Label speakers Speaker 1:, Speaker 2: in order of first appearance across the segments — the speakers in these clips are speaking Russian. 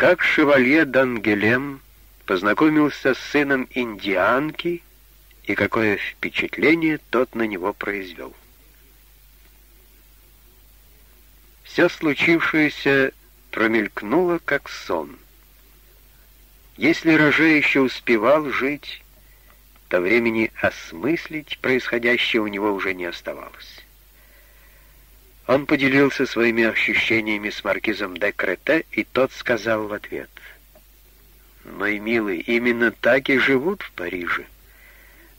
Speaker 1: Как шевалье Дангелем познакомился с сыном индианки и какое впечатление тот на него произвел. Все случившееся промелькнуло, как сон. Если Роже еще успевал жить, то времени осмыслить происходящее у него уже не оставалось. Он поделился своими ощущениями с маркизом де Крете, и тот сказал в ответ, «Мой милый, именно так и живут в Париже.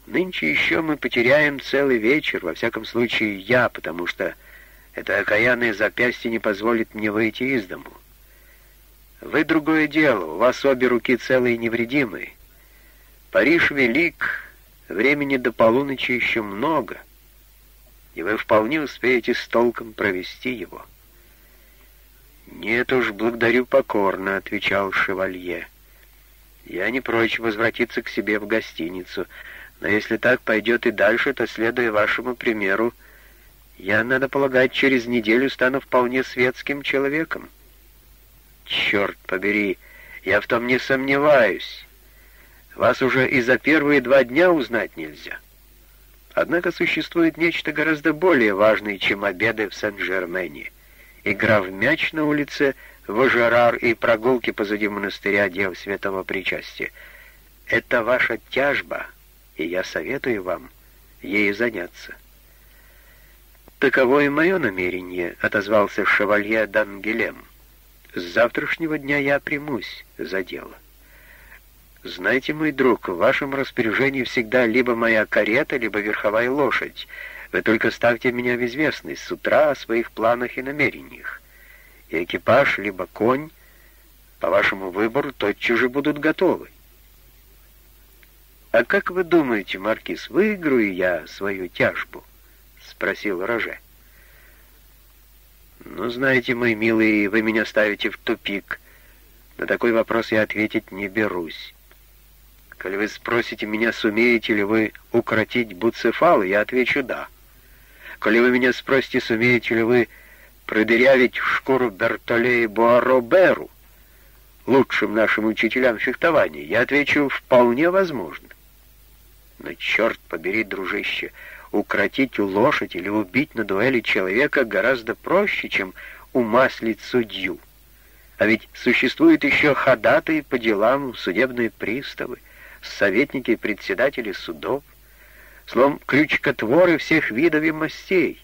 Speaker 1: Нынче еще мы потеряем целый вечер, во всяком случае я, потому что это окаянное запястье не позволит мне выйти из дому. Вы другое дело, у вас обе руки целые и невредимые. Париж велик, времени до полуночи еще много» и вы вполне успеете с толком провести его». «Нет уж, благодарю покорно», — отвечал шевалье. «Я не прочь возвратиться к себе в гостиницу, но если так пойдет и дальше, то, следуя вашему примеру, я, надо полагать, через неделю стану вполне светским человеком». «Черт побери, я в том не сомневаюсь. Вас уже и за первые два дня узнать нельзя». Однако существует нечто гораздо более важное, чем обеды в Сен-Жермене. Игра в мяч на улице Важерар и прогулки позади монастыря Дев Святого Причастия. Это ваша тяжба, и я советую вам ею заняться. «Таково и мое намерение», — отозвался шевалье Дангелем. «С завтрашнего дня я примусь за дело». «Знаете, мой друг, в вашем распоряжении всегда либо моя карета, либо верховая лошадь. Вы только ставьте меня в известность с утра о своих планах и намерениях. И экипаж, либо конь, по вашему выбору, тотчас же будут готовы». «А как вы думаете, Маркиз, выиграю я свою тяжбу?» — спросил Роже. «Ну, знаете, мой милый, вы меня ставите в тупик. На такой вопрос я ответить не берусь. Коли вы спросите меня, сумеете ли вы укротить буцефал, я отвечу «да». Коли вы меня спросите, сумеете ли вы продырявить шкуру Бертоле Буароберу, лучшим нашим учителям фехтования, я отвечу «вполне возможно». Но черт побери, дружище, укротить лошадь или убить на дуэли человека гораздо проще, чем умаслить судью. А ведь существуют еще ходатые по делам, судебные приставы, советники и председатели судов, словом, крючкотворы всех видов и мастей,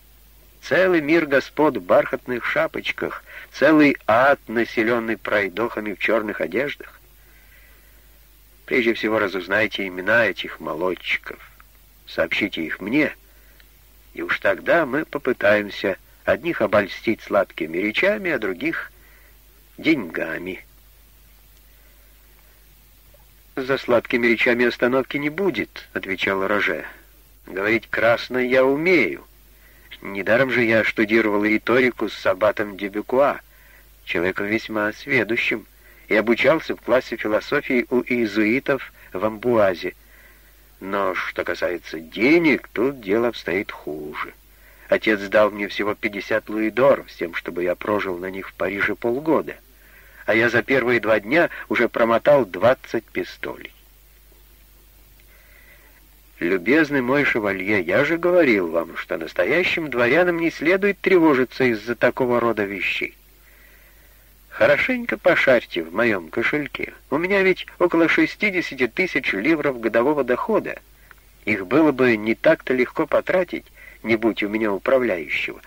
Speaker 1: целый мир господ в бархатных шапочках, целый ад, населенный пройдохами в черных одеждах. Прежде всего разузнайте имена этих молодчиков, сообщите их мне, и уж тогда мы попытаемся одних обольстить сладкими речами, а других — деньгами. «За сладкими речами остановки не будет», — отвечал Роже. «Говорить красно я умею. Недаром же я штудировал риторику с Сабатом Дебюкуа, человеком весьма сведущим, и обучался в классе философии у иезуитов в Амбуазе. Но что касается денег, тут дело обстоит хуже. Отец дал мне всего 50 луидоров с тем, чтобы я прожил на них в Париже полгода» а я за первые два дня уже промотал двадцать пистолей. «Любезный мой шевалье, я же говорил вам, что настоящим дворянам не следует тревожиться из-за такого рода вещей. Хорошенько пошарьте в моем кошельке. У меня ведь около 60 тысяч ливров годового дохода. Их было бы не так-то легко потратить, не будь у меня управляющего.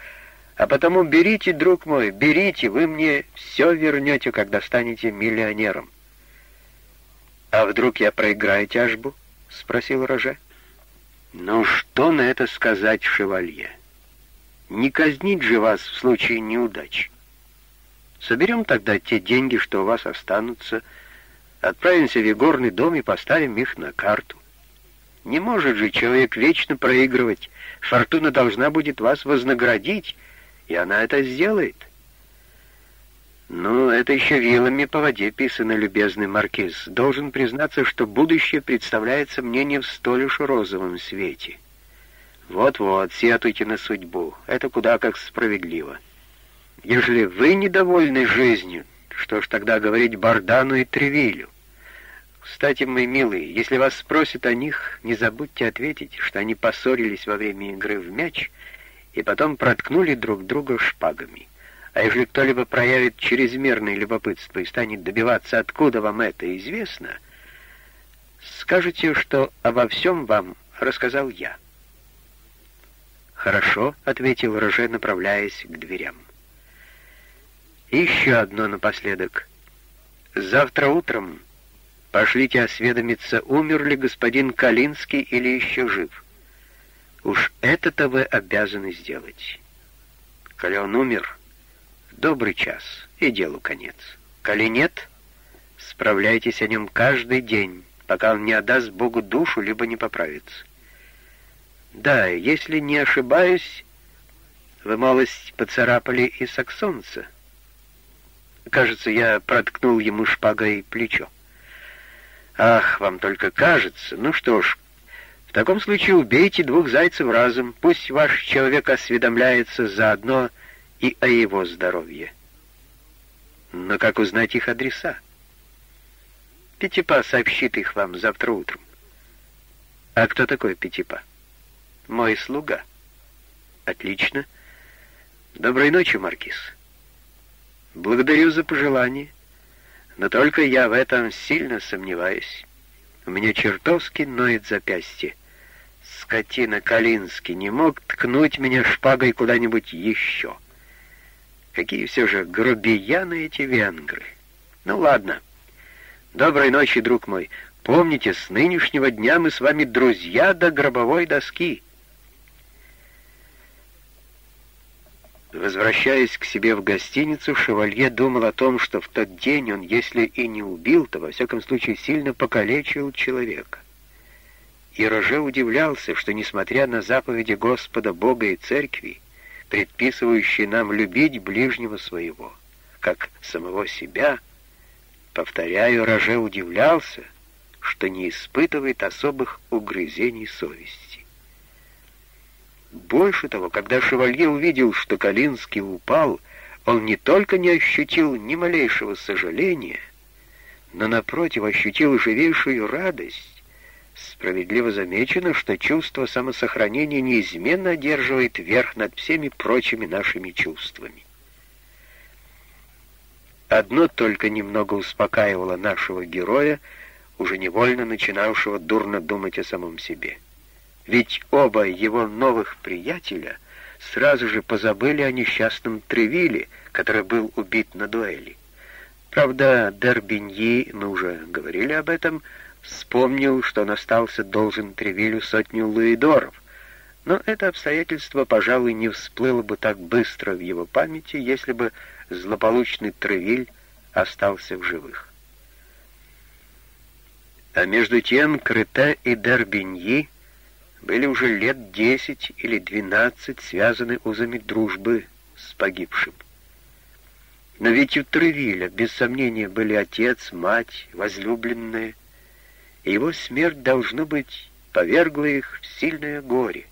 Speaker 1: А потому берите, друг мой, берите, вы мне все вернете, когда станете миллионером. «А вдруг я проиграю тяжбу?» — спросил Роже. «Ну что на это сказать, шевалье? Не казнить же вас в случае неудач. Соберем тогда те деньги, что у вас останутся, отправимся в игорный дом и поставим их на карту. Не может же человек вечно проигрывать. Фортуна должна будет вас вознаградить, и она это сделает. «Ну, это еще вилами по воде писано, любезный маркиз. Должен признаться, что будущее представляется мне не в столь уж розовом свете. Вот-вот, сетуйте на судьбу. Это куда как справедливо. Ежели вы недовольны жизнью, Что ж тогда говорить Бардану и Тревилю? Кстати, мои милые, если вас спросят о них, не забудьте ответить, что они поссорились во время игры в мяч и потом проткнули друг друга шпагами. А если кто-либо проявит чрезмерное любопытство и станет добиваться, откуда вам это известно, скажете, что обо всем вам рассказал я. «Хорошо», — ответил Роже, направляясь к дверям. «Еще одно напоследок. Завтра утром пошлите осведомиться, умер ли господин Калинский или еще жив. Уж это-то вы обязаны сделать. Коли он умер, добрый час, и делу конец. Коли нет, справляйтесь о нем каждый день, пока он не отдаст Богу душу, либо не поправится. Да, если не ошибаюсь, вы малость поцарапали и саксонца. Кажется, я проткнул ему шпагой плечо. Ах, вам только кажется. Ну что ж, в таком случае убейте двух зайцев разом. Пусть ваш человек осведомляется заодно и о его здоровье. Но как узнать их адреса? Пятипа сообщит их вам завтра утром. А кто такой Пятипа? Мой слуга. Отлично. Доброй ночи, Маркиз. Благодарю за пожелание, но только я в этом сильно сомневаюсь. У меня чертовски ноет запястье. Скотина Калинский не мог ткнуть меня шпагой куда-нибудь еще. Какие все же грубияны эти венгры. Ну ладно. Доброй ночи, друг мой. Помните, с нынешнего дня мы с вами друзья до гробовой доски. Возвращаясь к себе в гостиницу, Шевалье думал о том, что в тот день он, если и не убил, то, во всяком случае, сильно покалечил человека. И Роже удивлялся, что, несмотря на заповеди Господа Бога и Церкви, предписывающие нам любить ближнего своего, как самого себя, повторяю, Роже удивлялся, что не испытывает особых угрызений совести. Больше того, когда шевалье увидел, что Калинский упал, он не только не ощутил ни малейшего сожаления, но, напротив, ощутил живейшую радость. Справедливо замечено, что чувство самосохранения неизменно одерживает верх над всеми прочими нашими чувствами. Одно только немного успокаивало нашего героя, уже невольно начинавшего дурно думать о самом себе — ведь оба его новых приятеля сразу же позабыли о несчастном Тревиле, который был убит на дуэли. Правда, Дербиньи, мы уже говорили об этом, вспомнил, что он остался должен Тревилю сотню луидоров, но это обстоятельство, пожалуй, не всплыло бы так быстро в его памяти, если бы злополучный Тревиль остался в живых. А между тем Крете и Дербиньи были уже лет десять или двенадцать связаны узами дружбы с погибшим. Но ведь у Тревиля, без сомнения, были отец, мать, возлюбленные, его смерть, должно быть, повергла их в сильное горе.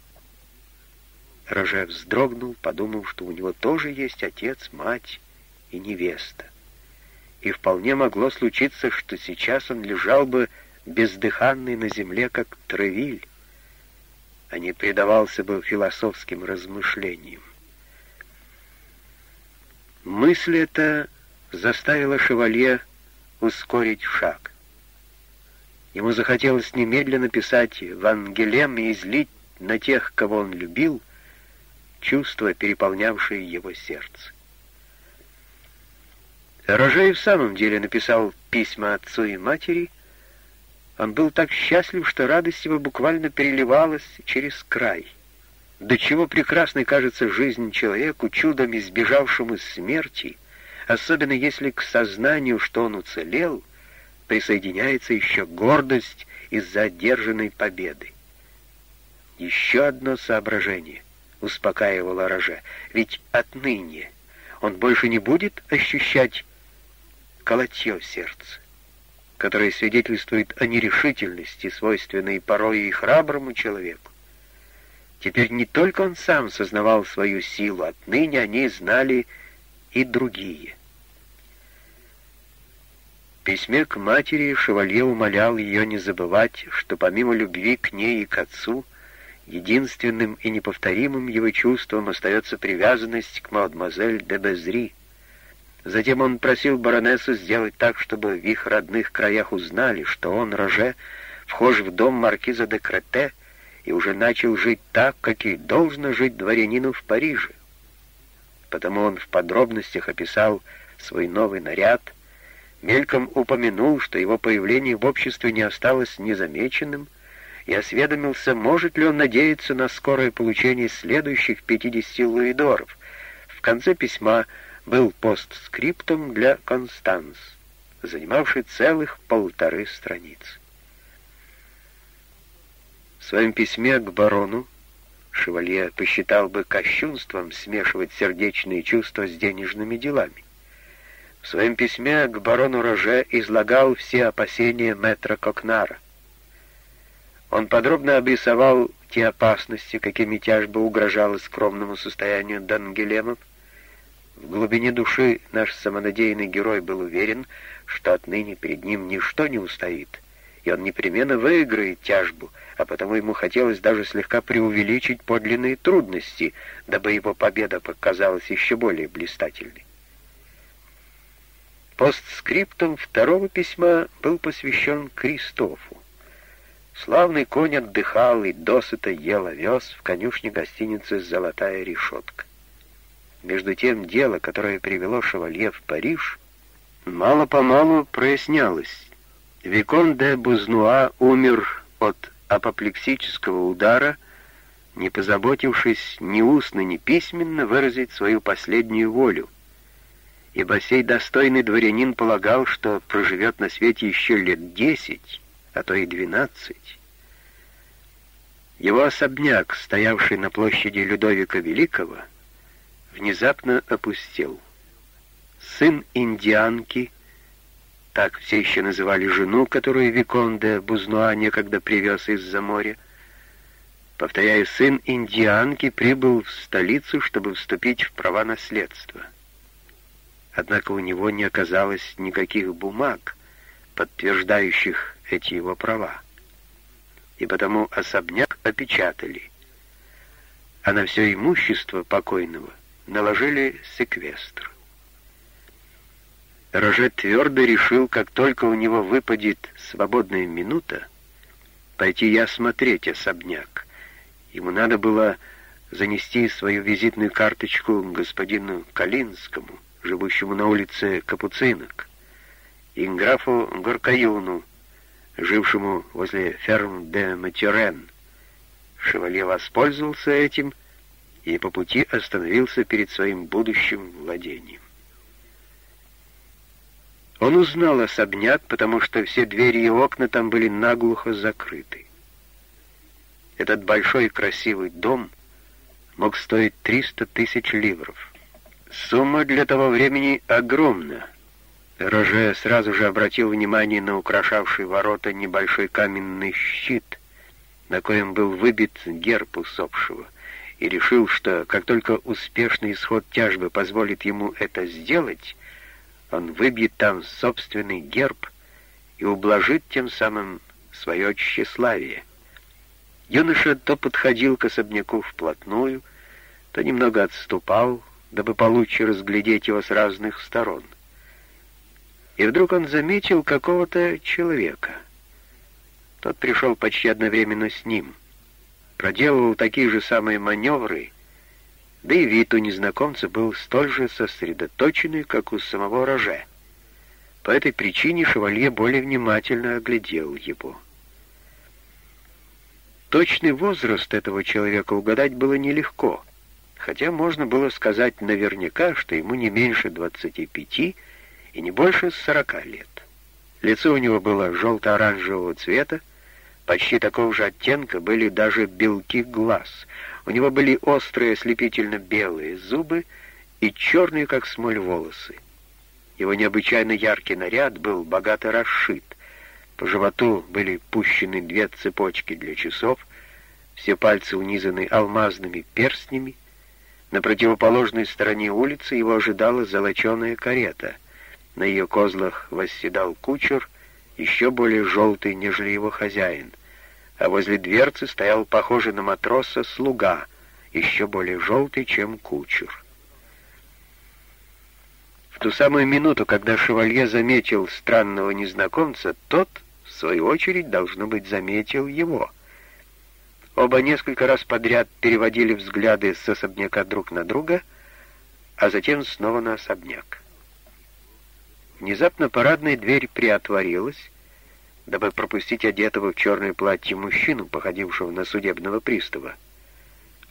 Speaker 1: Роже вздрогнул, подумав, что у него тоже есть отец, мать и невеста. И вполне могло случиться, что сейчас он лежал бы бездыханный на земле, как Тревиль, а не предавался бы философским размышлениям. Мысль эта заставила шевалье ускорить шаг. Ему захотелось немедленно писать Вангелем и излить на тех, кого он любил, чувства, переполнявшие его сердце. Роже в самом деле написал письма отцу и матери, он был так счастлив, что радость его буквально переливалась через край. До чего прекрасной кажется жизнь человеку, чудом избежавшему смерти, особенно если к сознанию, что он уцелел, присоединяется еще гордость из-за одержанной победы. Еще одно соображение успокаивало Роже, ведь отныне он больше не будет ощущать колотье сердце которое свидетельствует о нерешительности, свойственной порой и храброму человеку. Теперь не только он сам сознавал свою силу, отныне они знали и другие. Письме к матери Шевалье умолял ее не забывать, что помимо любви к ней и к отцу, единственным и неповторимым его чувством остается привязанность к мадемуазель де Безри. Затем он просил баронессу сделать так, чтобы в их родных краях узнали, что он, Роже, вхож в дом маркиза де Крете и уже начал жить так, как и должно жить дворянину в Париже. Потому он в подробностях описал свой новый наряд, мельком упомянул, что его появление в обществе не осталось незамеченным, и осведомился, может ли он надеяться на скорое получение следующих 50 луидоров. В конце письма был постскриптум для Констанс, занимавший целых полторы страницы. В своем письме к барону Шевалье посчитал бы кощунством смешивать сердечные чувства с денежными делами. В своем письме к барону Роже излагал все опасения мэтра Кокнара. Он подробно обрисовал те опасности, какими тяжба угрожала скромному состоянию Дангелемов. В глубине души наш самонадеянный герой был уверен, что отныне перед ним ничто не устоит, и он непременно выиграет тяжбу — а потому ему хотелось даже слегка преувеличить подлинные трудности, дабы его победа показалась еще более блистательной. Постскриптум второго письма был посвящен Кристофу. Славный конь отдыхал и досыта ел овес в конюшне гостиницы «Золотая решетка». Между тем дело, которое привело Шевалье в Париж, мало-помалу прояснялось. Викон де Бузнуа умер от апоплексического удара, не позаботившись ни устно, ни письменно выразить свою последнюю волю, ибо сей достойный дворянин полагал, что проживет на свете еще лет десять, а то и двенадцать. Его особняк, стоявший на площади Людовика Великого, внезапно опустел. Сын индианки — так все еще называли жену, которую Викон де Бузнуа некогда привез из-за моря. Повторяю, сын индианки прибыл в столицу, чтобы вступить в права наследства. Однако у него не оказалось никаких бумаг, подтверждающих эти его права. И потому особняк опечатали, а на все имущество покойного наложили секвестр. Роже твердо решил, как только у него выпадет свободная минута, пойти и осмотреть особняк. Ему надо было занести свою визитную карточку господину Калинскому, живущему на улице Капуцинок, и графу Горкаюну, жившему возле ферм де Матюрен. Шевалье воспользовался этим и по пути остановился перед своим будущим владением. Он узнал особняк, потому что все двери и окна там были наглухо закрыты. Этот большой красивый дом мог стоить 300 тысяч ливров. Сумма для того времени огромна. Роже сразу же обратил внимание на украшавший ворота небольшой каменный щит, на коем был выбит герб усопшего, и решил, что как только успешный исход тяжбы позволит ему это сделать, он выбьет там собственный герб и ублажит тем самым свое тщеславие. Юноша то подходил к особняку вплотную, то немного отступал, дабы получше разглядеть его с разных сторон. И вдруг он заметил какого-то человека. Тот пришел почти одновременно с ним, проделывал такие же самые маневры, да и вид у незнакомца был столь же сосредоточенный, как у самого Роже. По этой причине шевалье более внимательно оглядел его. Точный возраст этого человека угадать было нелегко, хотя можно было сказать наверняка, что ему не меньше 25 и не больше 40 лет. Лицо у него было желто-оранжевого цвета, почти такого же оттенка были даже белки глаз — у него были острые ослепительно-белые зубы и черные, как смоль, волосы. Его необычайно яркий наряд был богато расшит. По животу были пущены две цепочки для часов, все пальцы унизаны алмазными перстнями. На противоположной стороне улицы его ожидала золоченая карета. На ее козлах восседал кучер, еще более желтый, нежели его хозяин, а возле дверцы стоял похожий на матроса слуга, еще более желтый, чем кучер. В ту самую минуту, когда шевалье заметил странного незнакомца, тот, в свою очередь, должно быть, заметил его. Оба несколько раз подряд переводили взгляды с особняка друг на друга, а затем снова на особняк. Внезапно парадная дверь приотворилась, дабы пропустить одетого в черное платье мужчину, походившего на судебного пристава.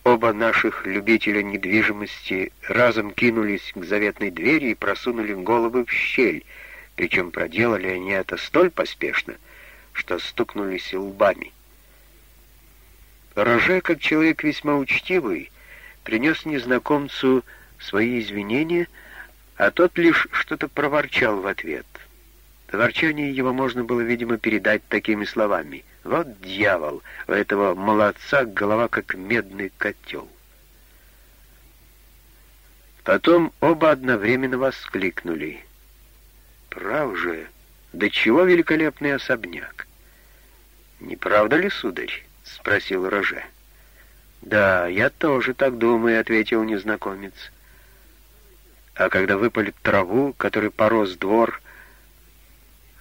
Speaker 1: Оба наших любителя недвижимости разом кинулись к заветной двери и просунули головы в щель, причем проделали они это столь поспешно, что стукнулись лбами. Роже, как человек весьма учтивый, принес незнакомцу свои извинения, а тот лишь что-то проворчал в ответ. Ворчание его можно было, видимо, передать такими словами — вот дьявол, у этого молодца голова как медный котел. Потом оба одновременно воскликнули. «Прав же, да чего великолепный особняк!» «Не правда ли, сударь?» — спросил Роже. «Да, я тоже так думаю», — ответил незнакомец. «А когда выпалит траву, который порос двор,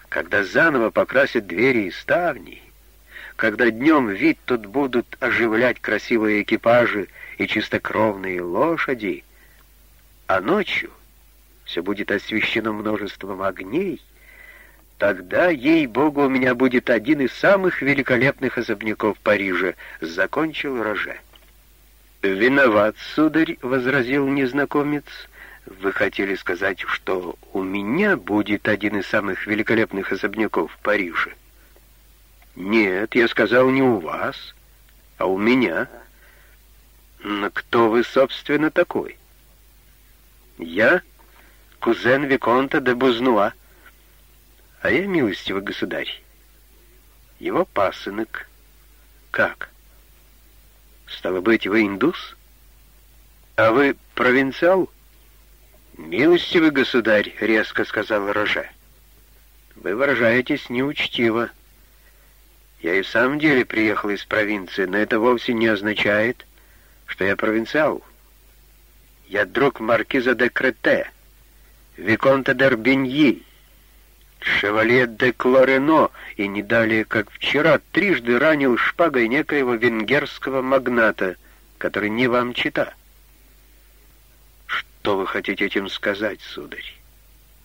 Speaker 1: когда заново покрасят двери и ставни, когда днем вид тут будут оживлять красивые экипажи и чистокровные лошади, а ночью все будет освещено множеством огней, тогда, ей-богу, у меня будет один из самых великолепных особняков Парижа, — закончил Роже. «Виноват, сударь», — возразил незнакомец, — «вы хотели сказать, что у меня будет один из самых великолепных особняков Парижа?» «Нет, я сказал не у вас, а у меня». «Но кто вы, собственно, такой?» «Я кузен Виконта де Бузнуа, а я милостивый государь. Его пасынок. Как? Стало быть, вы индус? А вы провинциал?» «Милостивый государь», — резко сказал Роже. «Вы выражаетесь неучтиво». Я и в самом деле приехал из провинции, но это вовсе не означает, что я провинциал. Я друг маркиза де Крете, Виконта д'Арбиньи, шевалье де Клорено, и не далее, как вчера, трижды ранил шпагой некоего венгерского магната, который не вам чита. Что вы хотите этим сказать, сударь?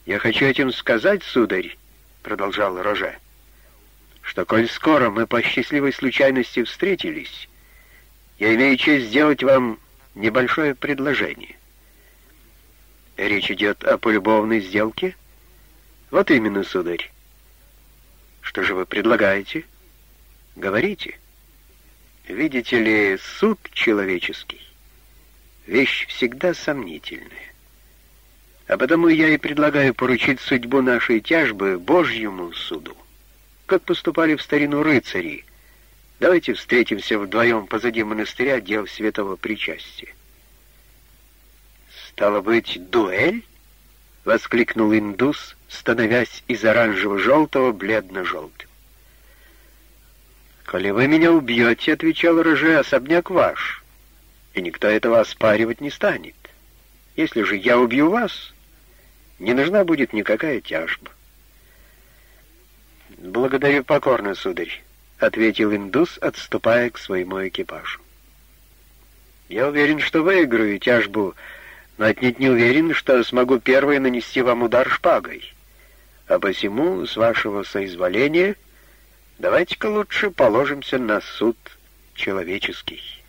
Speaker 1: Я хочу этим сказать, сударь, продолжал Роже, — что, коль скоро мы по счастливой случайности встретились, я имею честь сделать вам небольшое предложение. Речь идет о полюбовной сделке? Вот именно, сударь. Что же вы предлагаете? Говорите. Видите ли, суд человеческий — вещь всегда сомнительная. А потому я и предлагаю поручить судьбу нашей тяжбы Божьему суду как поступали в старину рыцари. Давайте встретимся вдвоем позади монастыря дел святого причастия. «Стало быть, дуэль?» — воскликнул индус, становясь из оранжево-желтого бледно-желтым. «Коли вы меня убьете, — отвечал Роже, — особняк ваш, и никто этого оспаривать не станет. Если же я убью вас, не нужна будет никакая тяжба. «Благодарю покорно, сударь», — ответил индус, отступая к своему экипажу. «Я уверен, что выиграю тяжбу, но отнюдь не уверен, что смогу первой нанести вам удар шпагой. А посему, с вашего соизволения, давайте-ка лучше положимся на суд человеческий».